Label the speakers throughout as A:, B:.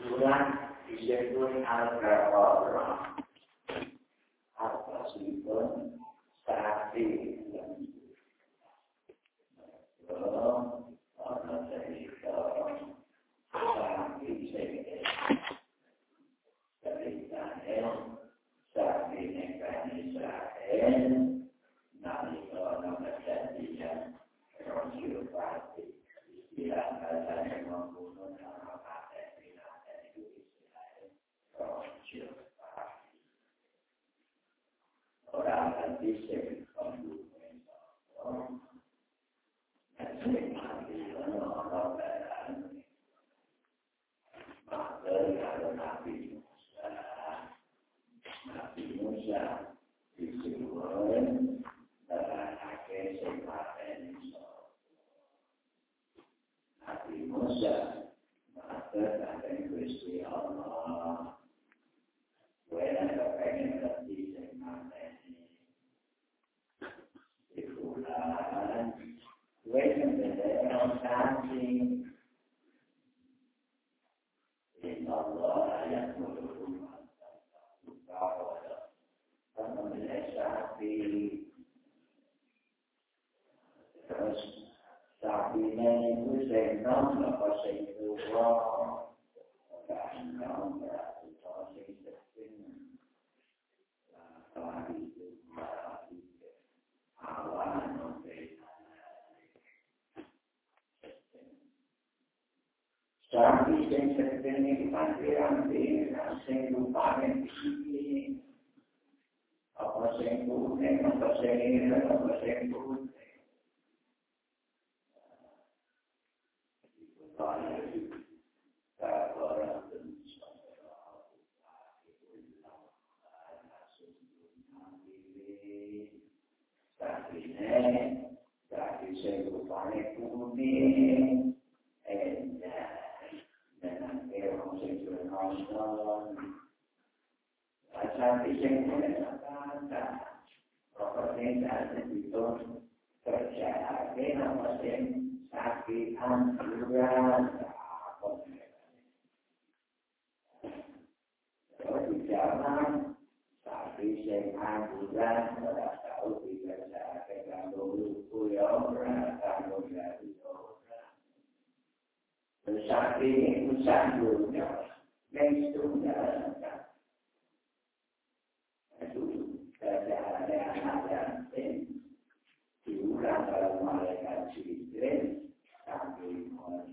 A: Surat disebut Al-Baqarah. Apa sih pun sapi penso che per me partirà bene, se non pare di sì, a passare in bulle, a passare in bulle, a passare in Sapi yang mengatakan propertinya itu tahu tidak pegang dulu yang ada diulang itu kerjaan yang diulang dalam malaikat jibril tapi mau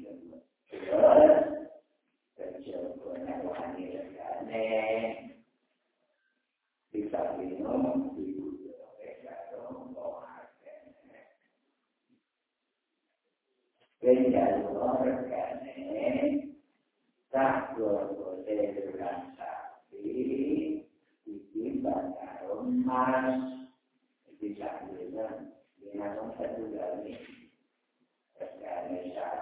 A: Jadi, kalau orang kaya, tak boleh ditimpa emas bisa bilang dengan satu kali karena sapi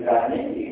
A: juga ini di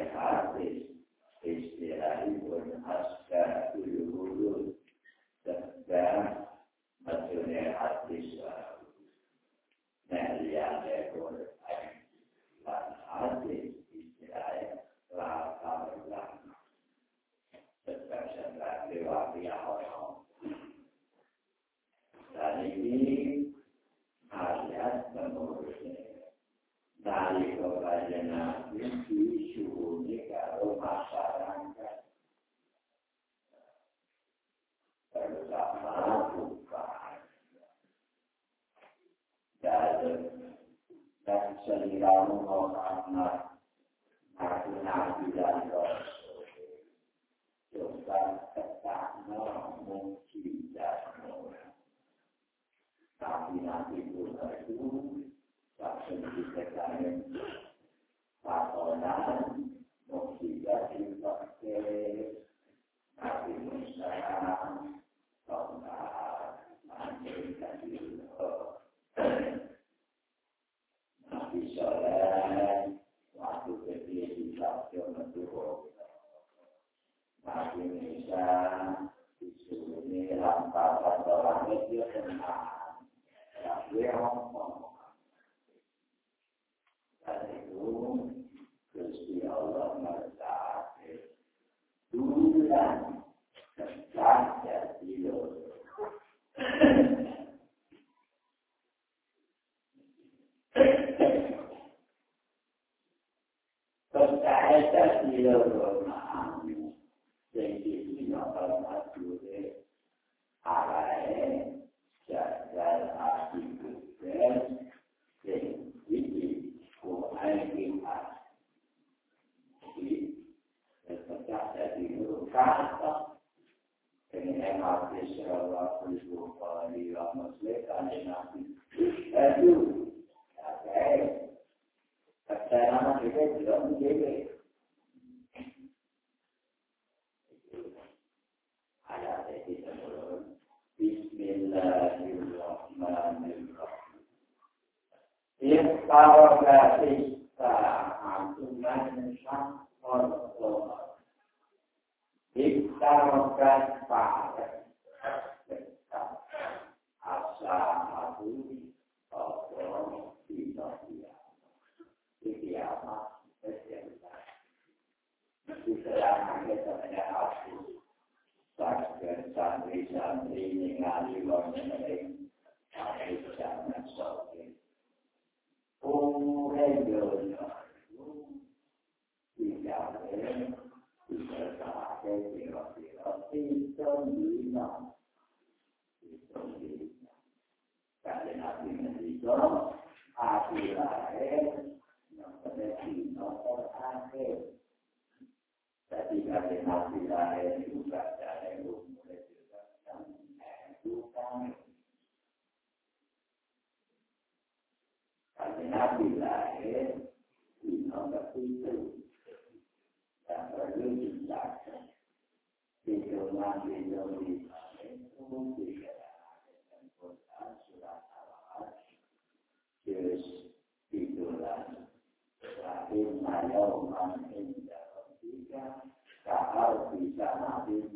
A: الحافظ اجتهاد حسب كل وجود سفاح kamu mau sama aku nabi dan rasul. Coba. Tapi nanti pun itu, tak sendiri sekarang, tak Indonesia disuruh ini lantaran orang itu tenang. Tapi yang Paragati Sa'atuman Sa'atuman lahir yang berarti nomor akhir. Yang perlu dijaga. Di dalam di dalam itu Ka'al bisa nabi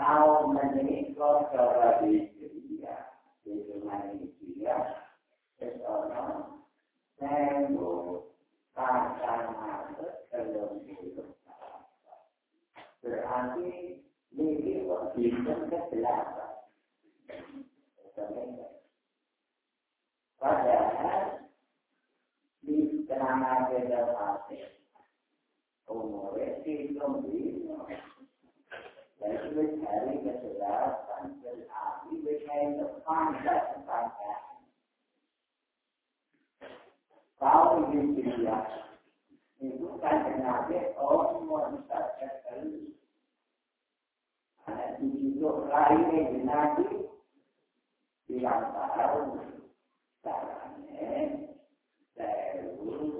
A: tahu menikah cara di dunia, di dunia seorang tembo pasang mata dalam hidup Berarti ini waktu ke belakang. Padahal di tengah-tengah umurnya hidup Dan itu hari kesehatan, berarti berkait depan dan depan. Kalau dia, itu kan saja terus. Ada tujuh lainnya di caranya, seru,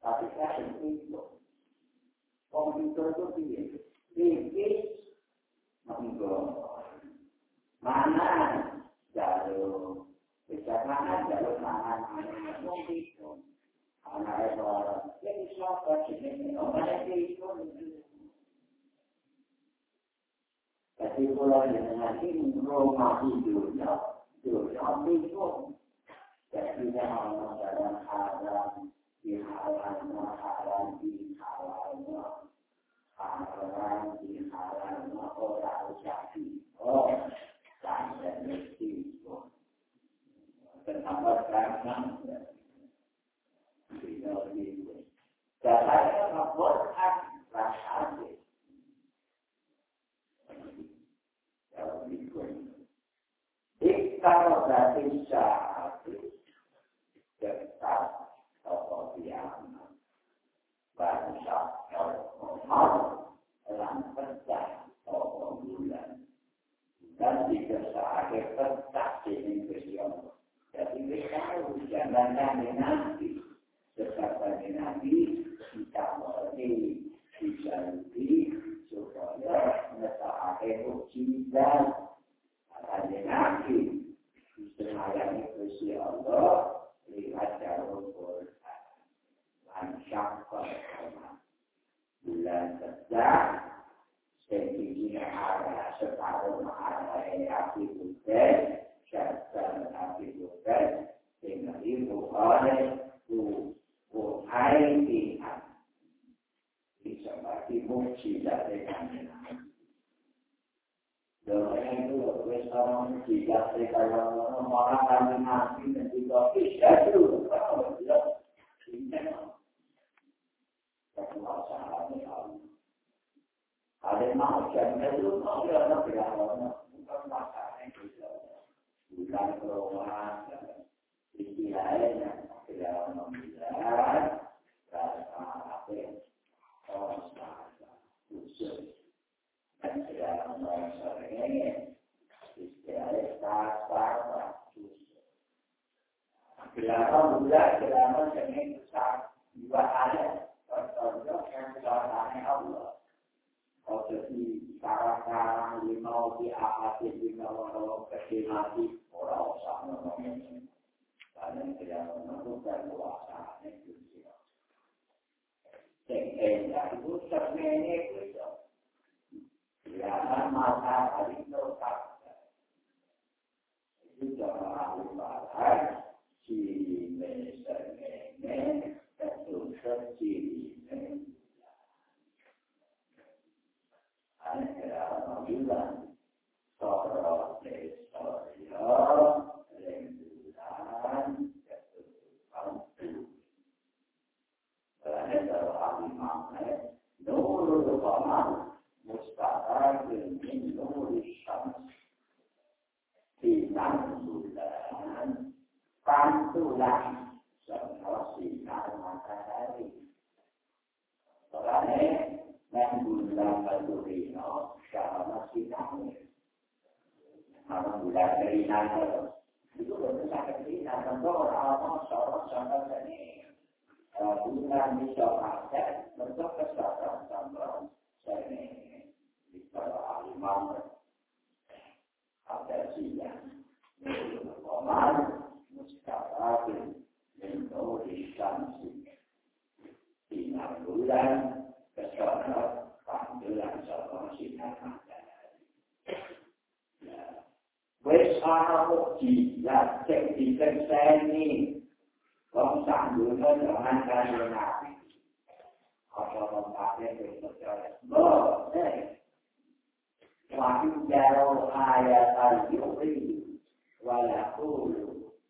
A: Tapi saya itu komputer itu dia, dia monggo mana jalur? Bisa mana jalur mana? Komputer anak orang jadi siapa sih orang itu Jadi pulau dengan ini rumah hidupnya, hidupnya bingung. Jadi jangan dalam haram, di haramnya, haram di haramnya, haram di oh, dan dan orang-orang kami nabi dan juga bisa dulu kalau dia ada macamnya itu mau dia nabi Allah bukan masalah itu bukan perumahan semua sinar matahari. Karena dan bulan Badurino secara masih kami. Bulan dari Natal itu berbeda ketika tentu orang-orang seorang contoh ini bulan bisa pakai bentuk contoh ini di bawah imam ada siang Omar Mustafa bin Nuri Syamsi Sinar bulan kesono panggilan sapa sinar matahari. Wes ana mukjizat sing dikerseni wong dengan kaya nabi. Apa rompake wis percaya. Eh. Wahyu jaro ayat al-yuqri wa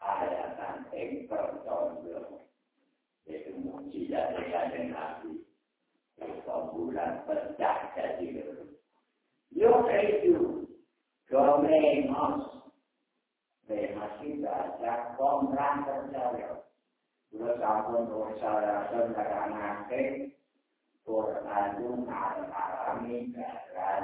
A: ayatan ing percaya yaitu mujizat dari kajian nabi. Yaitu bulan pecah jadi yuk itu komemos memasih baca komran percaya. Bila sampun percaya saudara nanti Quran itu mengalami jalan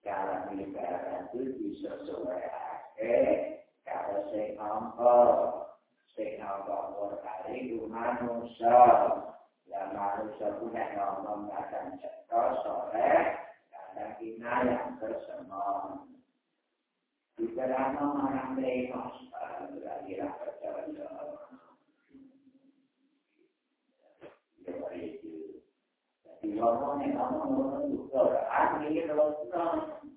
A: Jalan ibarat itu disesuaikan kalau saya ngomong saya ngomong Quran itu manusia yang manusia punya ngomong akan cetos soleh karena kita yang bersama di dalam orang lemos berakhirlah percaya jadi ngomongnya ngomong juga ahli rosan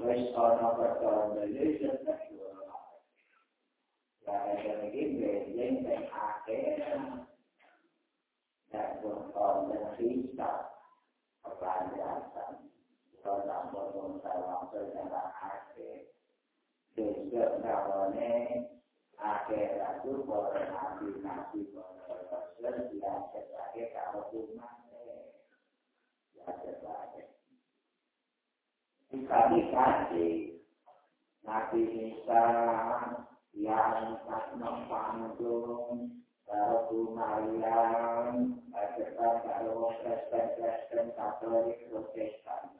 A: Wes ana perkara dalil sing besok kawane akhir itu para nabi nabi para rasul yang sebagai kalau umat ya sebagai kami kasih nabi Isa yang tak panggung Kalau Maryam, Akhirnya kalau Kristen-Kristen Katolik Protestan.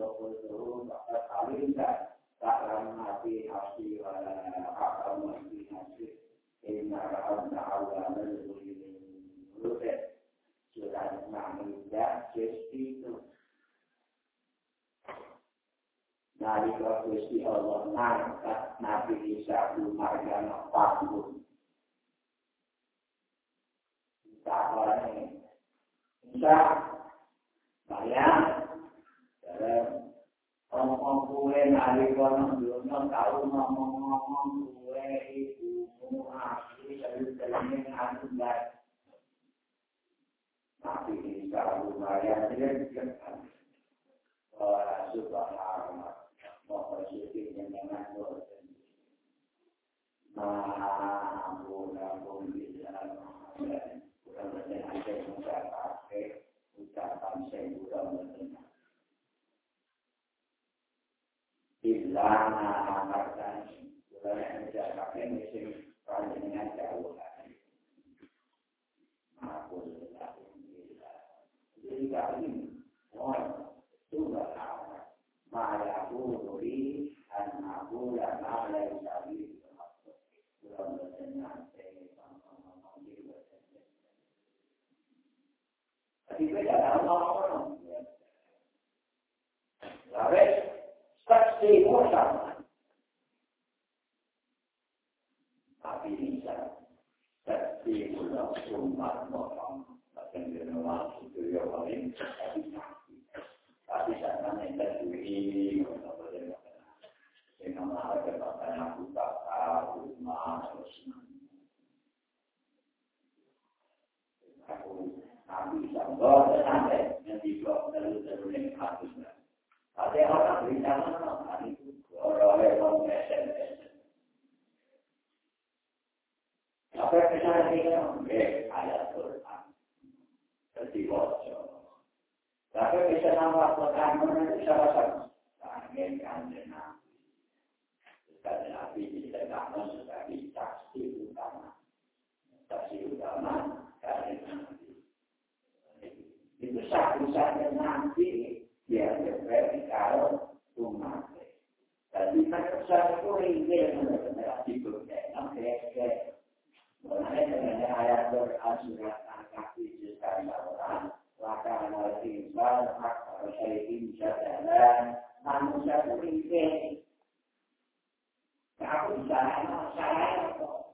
A: mantap Nabi Isa bin Maryam Fatimah. Isa ini. Isa Maryam dalam omong kue nari konon dulu tahu ngomong-ngomong kue itu asli dari telinga hati dan tapi Isa bin Maryam dia Saya pakai bila. Jadi kali ini, orang sudah tahu. Maya privilege and allow for La vez, stați de emoția Abiliza, stați de emoția sunt marmota, la pentru numai superior la lente, abiliza. Abiliza, nu ne dă cu ei, nu ne dă cu ei, nu ne dă cu ei, Sambal sampai nanti kau terlalu yang hati. Ada orang beritahu nama itu orang yang SMS. Apa kesalahan ini? Eh, ayat Quran. Jadi bocor. Tapi bisa nama Quran mana salah satu. Angin kanjeng Nabi. Kanjeng Nabi tidak nama sebagai saksi utama. Saksi utama kanjeng Nabi. Itu satu-satunya nanti dia berarti kalau umat. Jadi kan satu ini benar-benar dibuktikan kayak Mengenai dengan ayat berasurat angkat di orang, maka nanti insan hak saya bisa jalan manusia itu ini. Aku bisa saya kok.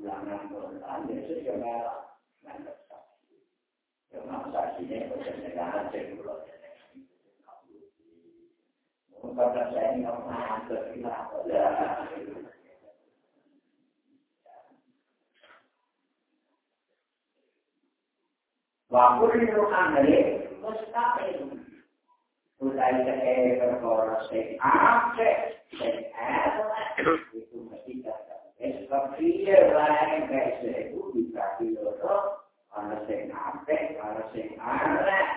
A: ulangan ulangan itu juga nanti. Yang saksi dengan pada saya ini mustaqim. Budaya saya berkorban sing akses, sing elek, itu mesti dapat. Seperti lain kayak itu bisa diurut, ada sing akses, ada sing elek,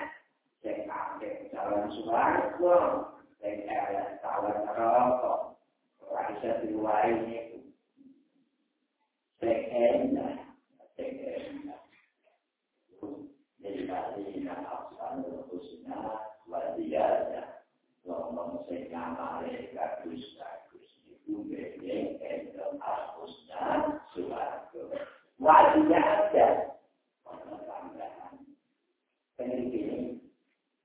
A: sing akses jalan suarga, sing elek tawar rokok ora bisa diwai niku sing enak sing enak nak asal husna ngomong sing ngamale bagus bede ento husna suwarga wadiada tambahan ini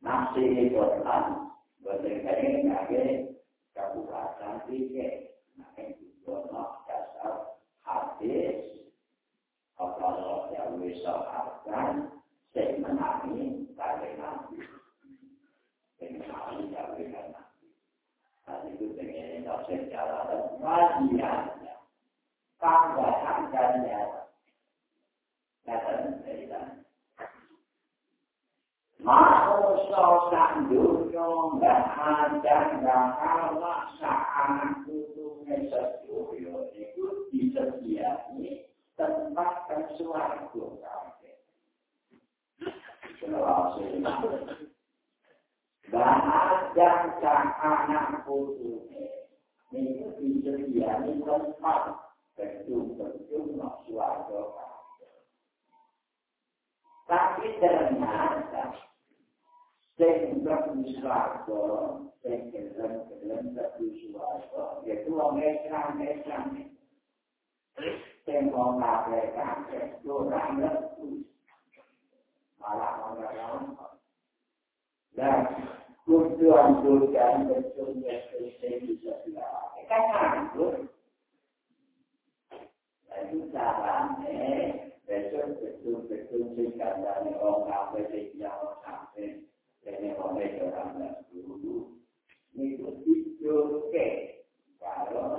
A: masih Quran Berdekatnya sebagai kabupaten tiga, maka juga dasar hadis kalau yang bisa akan là về cảm sẽ vô cảm nhất mà là còn là đó là luôn trường luôn cảm được trường về từ thế thì rất là cái cách làm luôn để chúng ta làm thế để cho việc tương việc tương sinh cảm là những con nào về định nhau cảm thế để những con này trở thành là đủ đủ như cũng biết chưa kể cả đó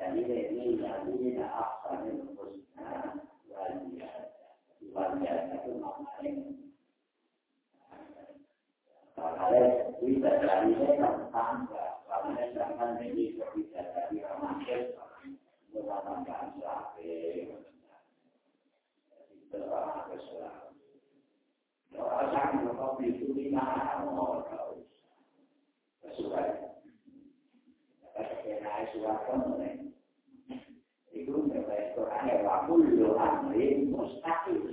A: Wajib itu maknanya. Kalau kita mengenai itu membaik Quran yang wakul amrin mustaqil.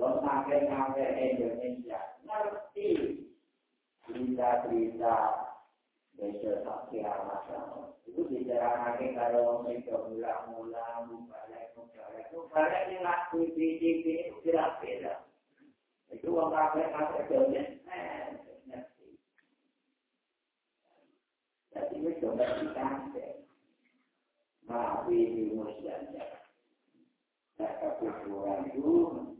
A: Terus makin sampai Indonesia ngerti berita-berita besok pasti awas Itu bicara lagi kalau itu ulang-ulang, mubalek, mubalek, mubalek yang laku di TV itu tidak beda. Itu orang kafe kafe jauhnya, eh, ngerti. Jadi itu coba kita ngerti. Maafi di musyarakat. Dapat kekurangan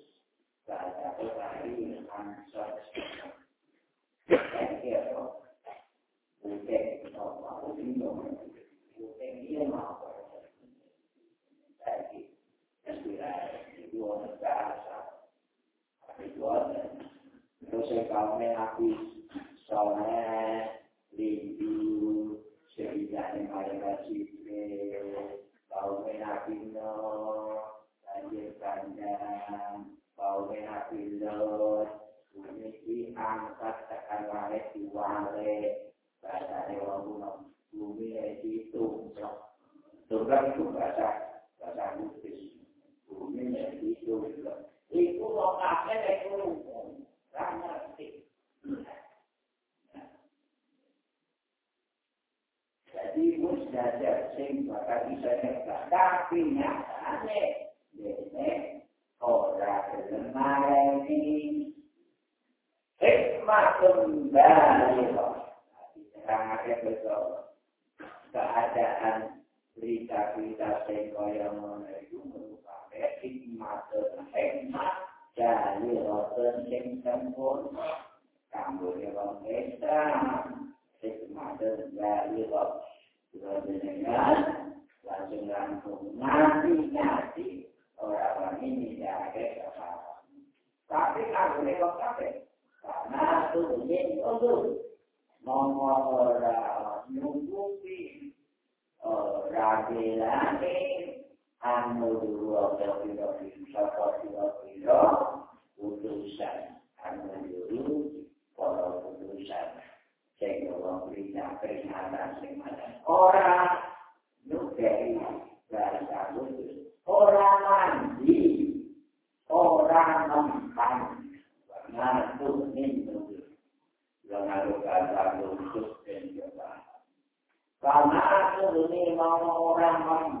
A: kata hari ansor Kaya ko, ute ko, ako dito, ute niya mga ko. Dahil, nasira, hindi ko nagkaasa. Sabi ko, kasi kami ako sa rindu ceritanya mayat cipre kau menapino banjir kandang kau menapino bumi angkat tekan walet di walet bahasa dewa kuno bumi itu Tuhan itu bahasa bahasa Buddhis bumi itu itu mau kakek itu karena Jadi musnada sing bakal bisa nyebak. Tapi kembali sekarang betul keadaan berita-berita sehingga yang menerju merupakan hikmat hikmat dari rotan yang sempurna kamu yang membesar tersebut nomor nyumbungi rakyat anu dua kilo kilo kilo kilo putusan anu dulu kalau putusan saya ngomong berita peringatan semacam ora orang lain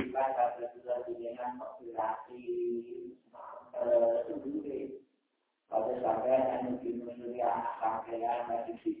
A: that you see.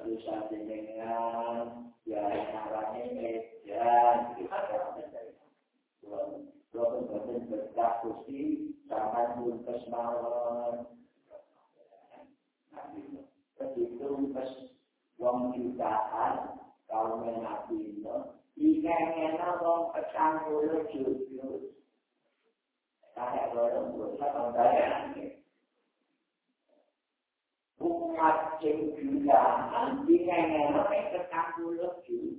A: kedusan jenengan, ya narane medan, kita kan Walaupun badan berkah kursi, zaman pun kesmawon. Begitu pas wong jutaan, kalau menabi itu, ingin-ingin wong petang puluh jujur. Kayak orang dosa pembayaran. kuat yang gila, nanti ngengelok yang ketanggulah gitu.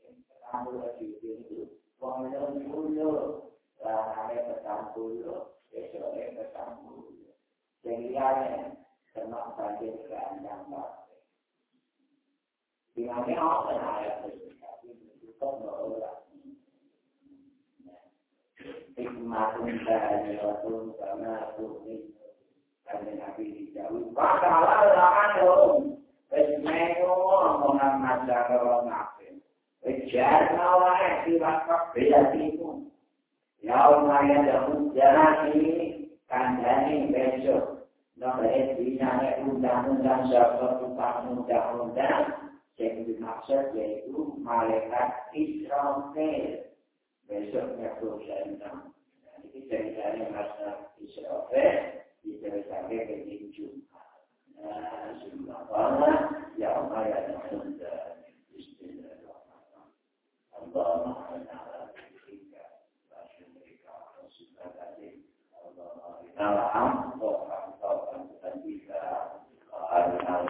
A: Yang ketanggulah gitu itu, kongelok gitu, lahar yang ketanggulah, besok yang ketanggulah. Jadi lah yang semak banjir ke andang bakte. Dimana yang awal lahar yang berdekati, berdekat. Hikmatun bahagia tun sama tuh. kami nabi dijauh. Pasalah lalum, Pesmeko omongan Muhammad orang nabi. Pejar nawae siwak beda timu. Ya Allah yang dahulu jarak ini, kandani besok. Nomor es dinanya undang-undang sebab undang-undang. Yang dimaksud yaitu malaikat Israfil. Besok kursa undang. Jadi kita bicara masa Israfil Bisa sampai ke Jumpa. Nah, Jumpa Allah, ya Allah ya Allah. Bismillahirrahmanirrahim. Allah Maha Nala Bika, Basu Mereka, Rasulullah Tadi, Allah Maha Nala Am, Tuhan, Tuhan, Tuhan, Tuhan, Tuhan,